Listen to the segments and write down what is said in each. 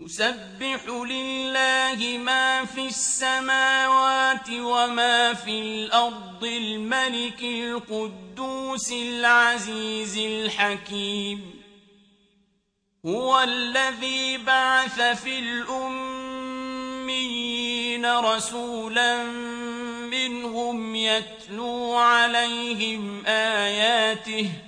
يسبح لله ما في السماوات وما في الأرض الملك القدوس العزيز الحكيم. هو الذي بعث في الأميين رسولا منهم يتلو عليهم آياته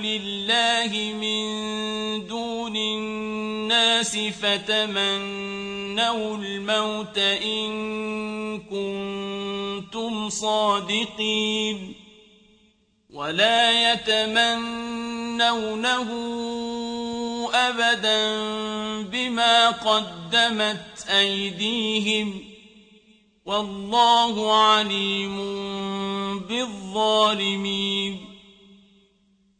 لله من الناس فتمنوا الموت إن كنتم صادقين ولا يتمنونه أبدا بما قدمت أيديهم والله عليم بالظالمين